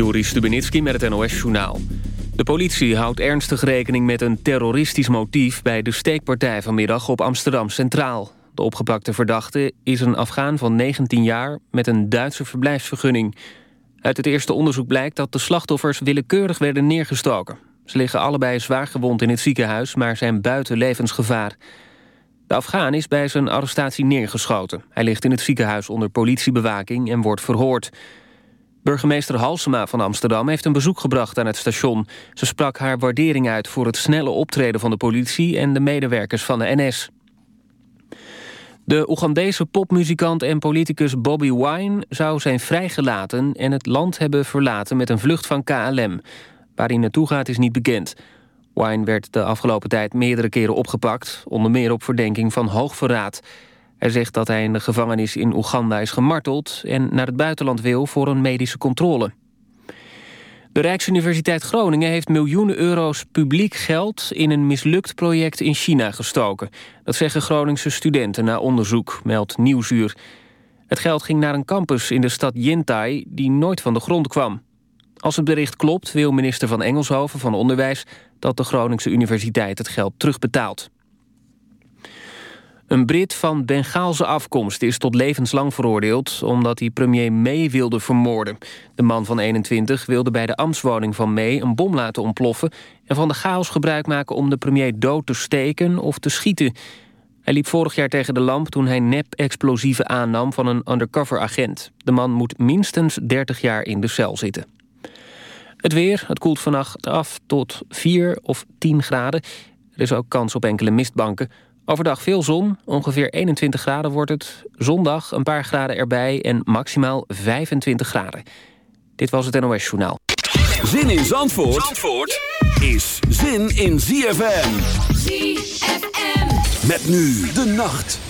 Joris Stubenitski met het NOS-journaal. De politie houdt ernstig rekening met een terroristisch motief... bij de steekpartij vanmiddag op Amsterdam Centraal. De opgepakte verdachte is een Afghaan van 19 jaar... met een Duitse verblijfsvergunning. Uit het eerste onderzoek blijkt dat de slachtoffers willekeurig werden neergestoken. Ze liggen allebei zwaar gewond in het ziekenhuis... maar zijn buiten levensgevaar. De Afghaan is bij zijn arrestatie neergeschoten. Hij ligt in het ziekenhuis onder politiebewaking en wordt verhoord... Burgemeester Halsema van Amsterdam heeft een bezoek gebracht aan het station. Ze sprak haar waardering uit voor het snelle optreden van de politie... en de medewerkers van de NS. De Oegandese popmuzikant en politicus Bobby Wine zou zijn vrijgelaten... en het land hebben verlaten met een vlucht van KLM. Waar hij naartoe gaat is niet bekend. Wine werd de afgelopen tijd meerdere keren opgepakt... onder meer op verdenking van hoogverraad... Hij zegt dat hij in de gevangenis in Oeganda is gemarteld... en naar het buitenland wil voor een medische controle. De Rijksuniversiteit Groningen heeft miljoenen euro's publiek geld... in een mislukt project in China gestoken. Dat zeggen Groningse studenten na onderzoek, meldt Nieuwsuur. Het geld ging naar een campus in de stad Yintai... die nooit van de grond kwam. Als het bericht klopt, wil minister van Engelshoven van Onderwijs... dat de Groningse Universiteit het geld terugbetaalt. Een Brit van Bengaalse afkomst is tot levenslang veroordeeld... omdat hij premier May wilde vermoorden. De man van 21 wilde bij de ambtswoning van May een bom laten ontploffen... en van de chaos gebruik maken om de premier dood te steken of te schieten. Hij liep vorig jaar tegen de lamp toen hij nep-explosieven aannam... van een undercover agent. De man moet minstens 30 jaar in de cel zitten. Het weer, het koelt vannacht af tot 4 of 10 graden. Er is ook kans op enkele mistbanken... Overdag veel zon, ongeveer 21 graden wordt het. Zondag een paar graden erbij en maximaal 25 graden. Dit was het NOS Journaal. Zin in Zandvoort, Zandvoort is zin in ZFM. ZFM. Met nu de nacht.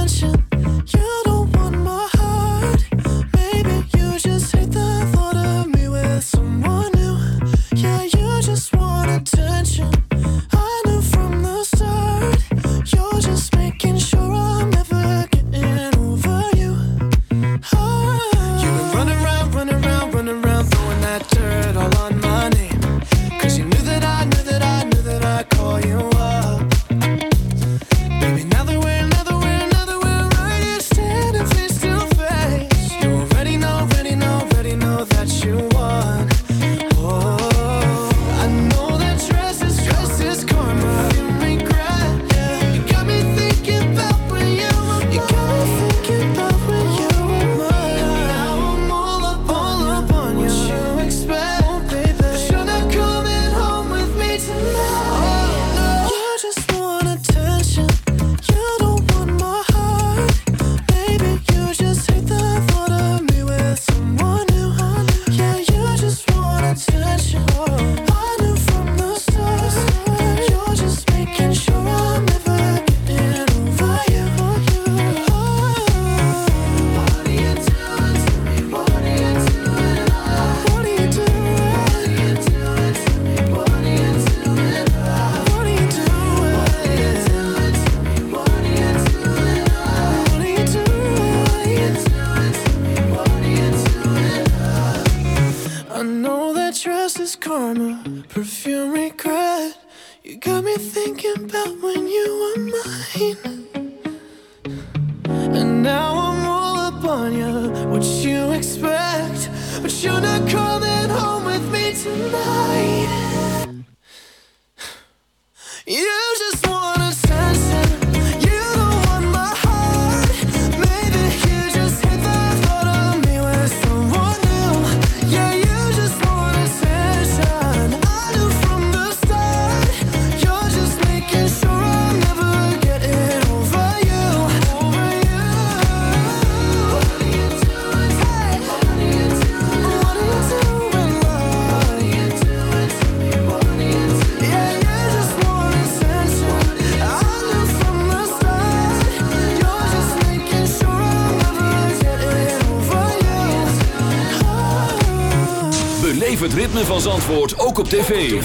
het ritme van Zandvoort ook op tv.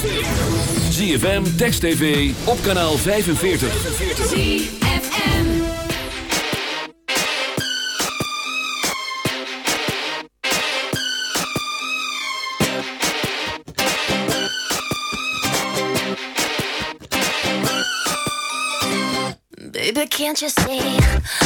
ZFM, Text TV, op kanaal 45. ZFM Baby, can't you see?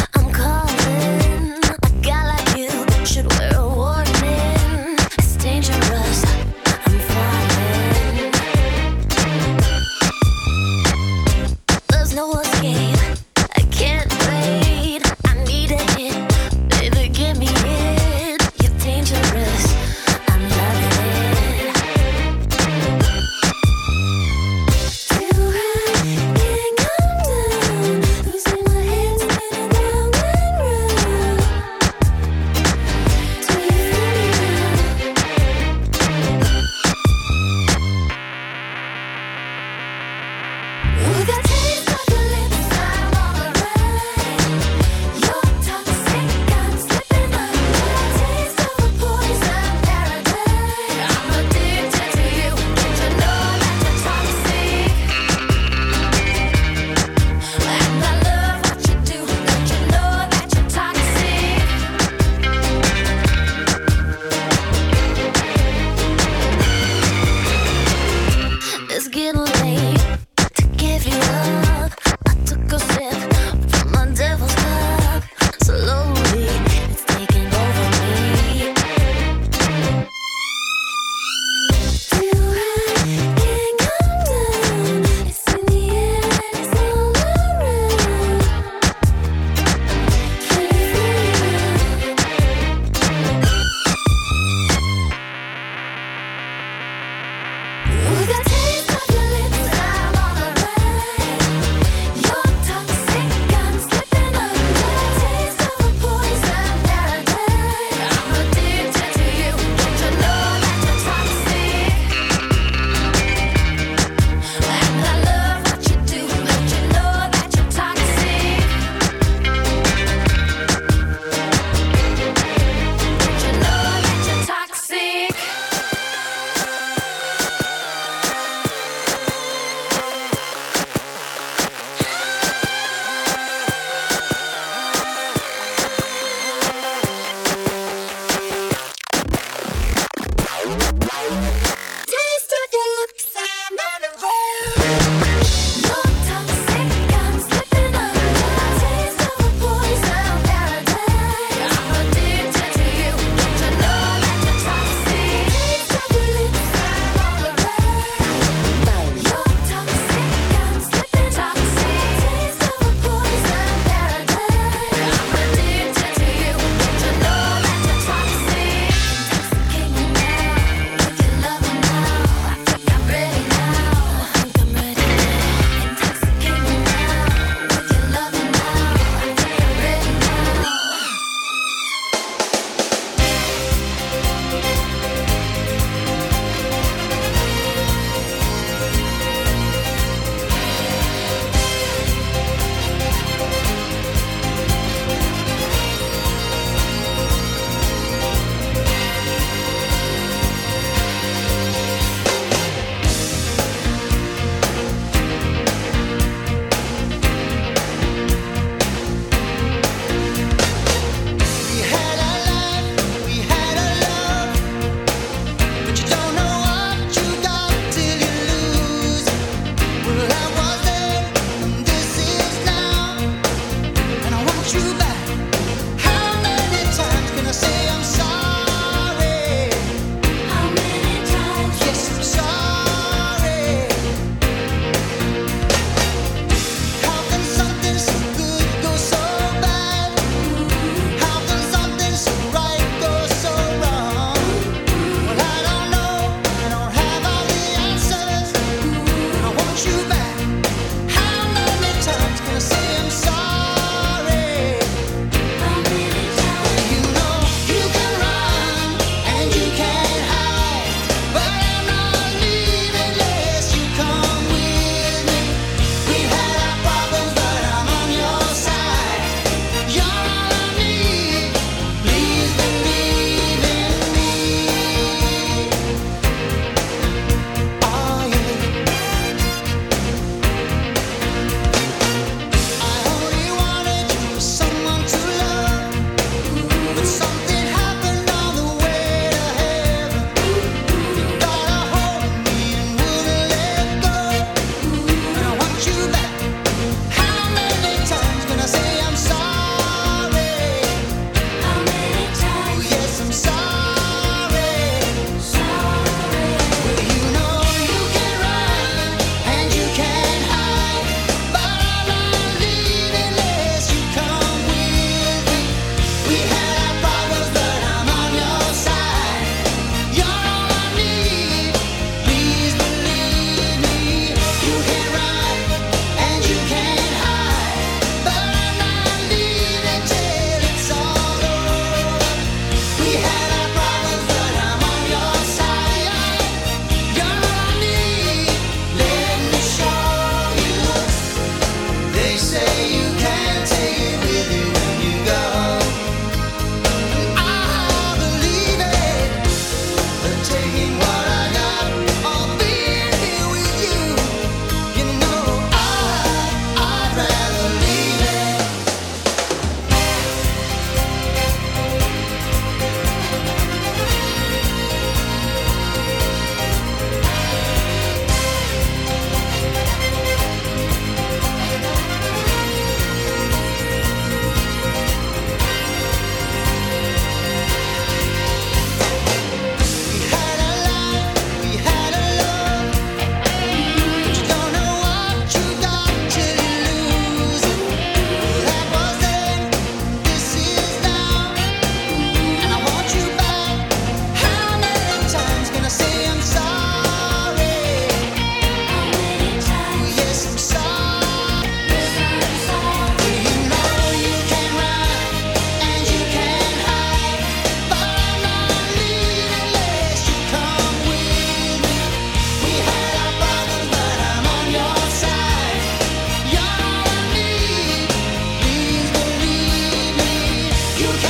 You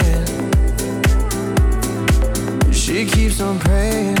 keeps on praying.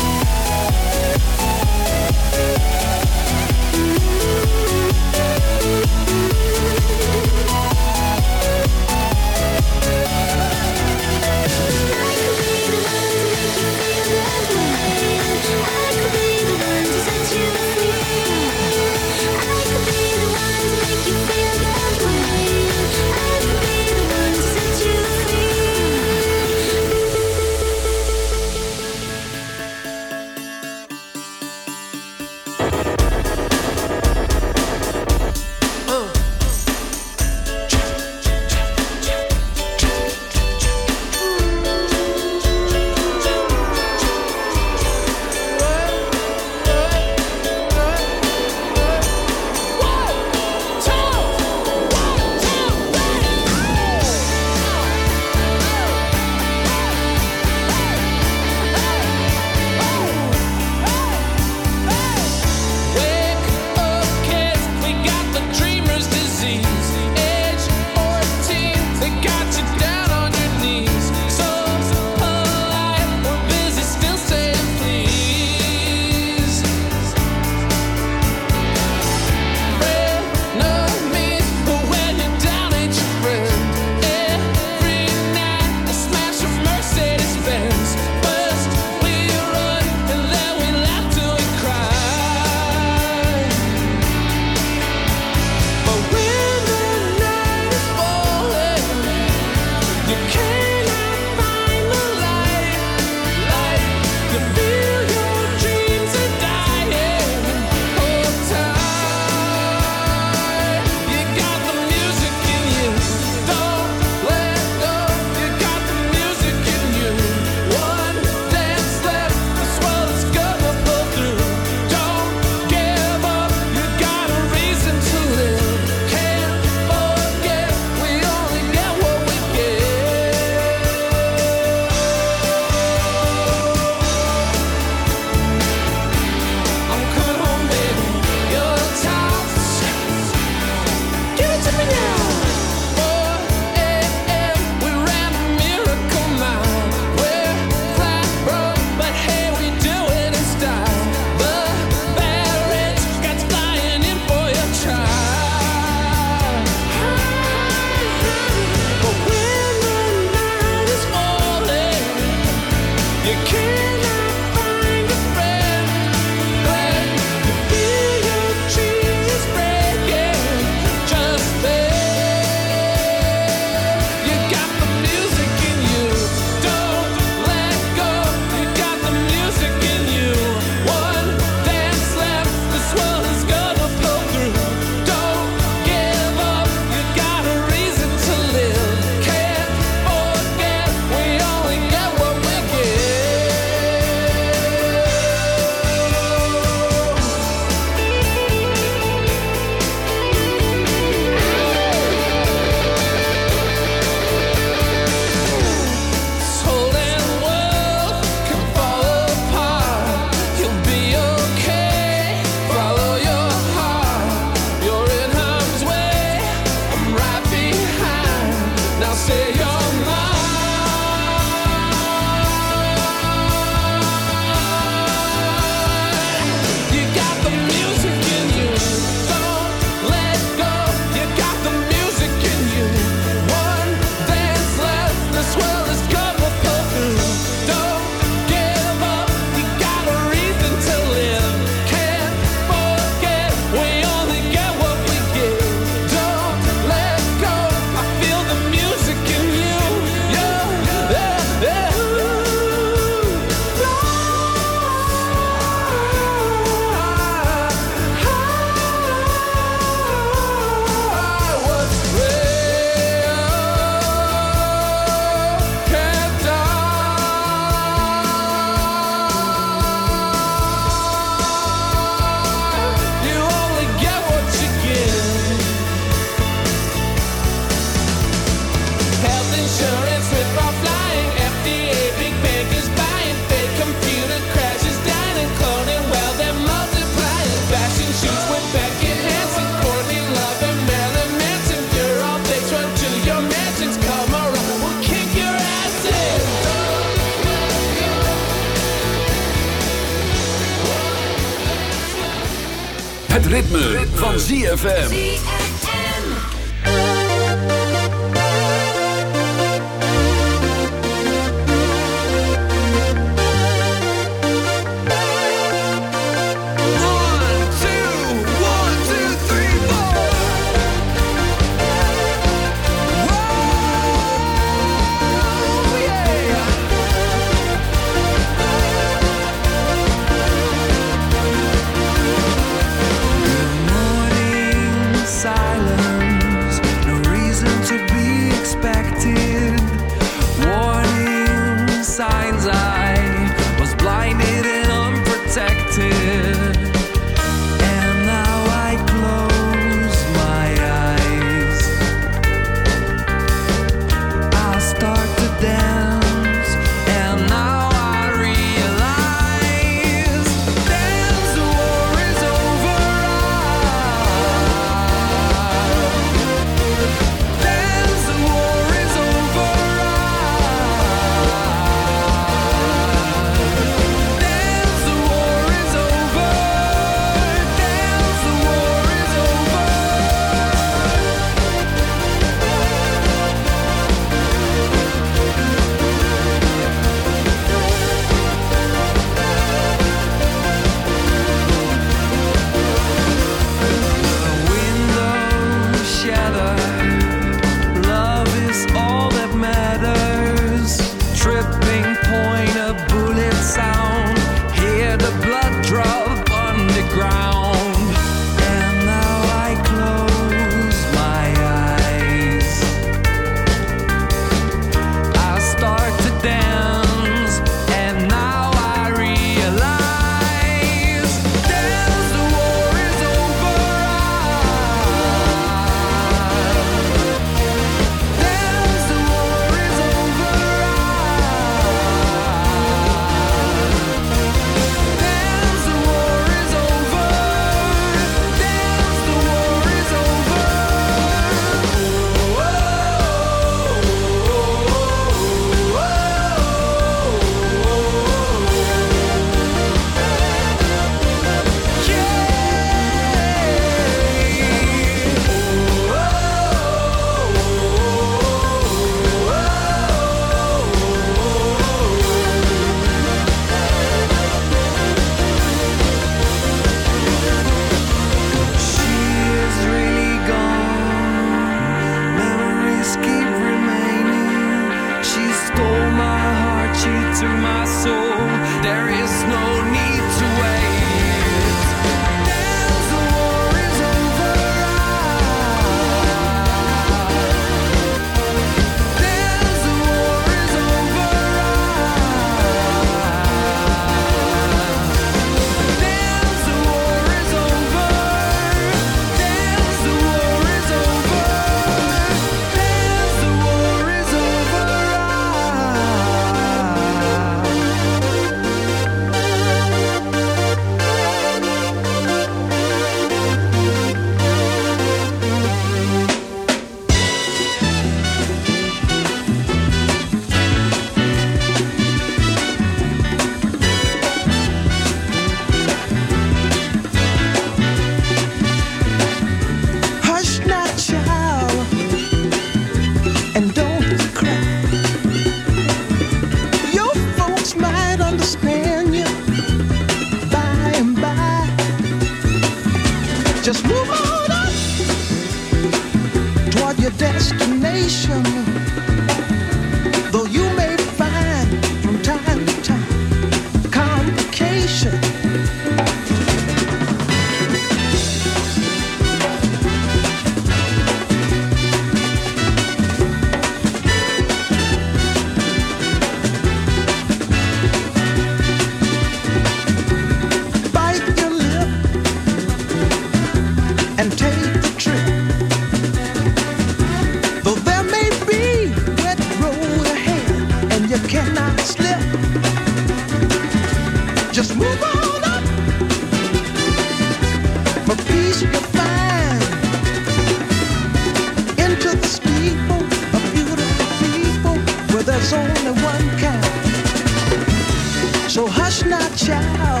not child.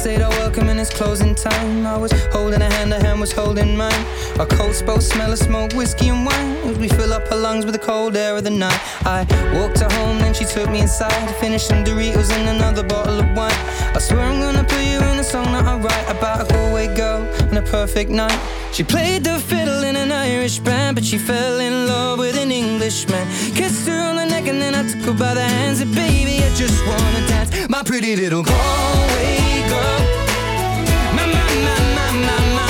Said our welcome and it's closing time. I was holding a hand, a hand was holding mine. Our coats both smell of smoke, whiskey and wine. As we fill up her lungs with the cold air of the night. I walked her home, then she took me inside. Finished some Doritos and another bottle of wine. I swear I'm gonna put you in a song that I write about a Galway girl and a perfect night. She played the fiddle in an Irish band, but she fell in love with an Englishman. Kissed her on the neck and then I took her by the hands. And baby, I just wanna dance, my pretty little Galway girl. My, my, my, my, my, my,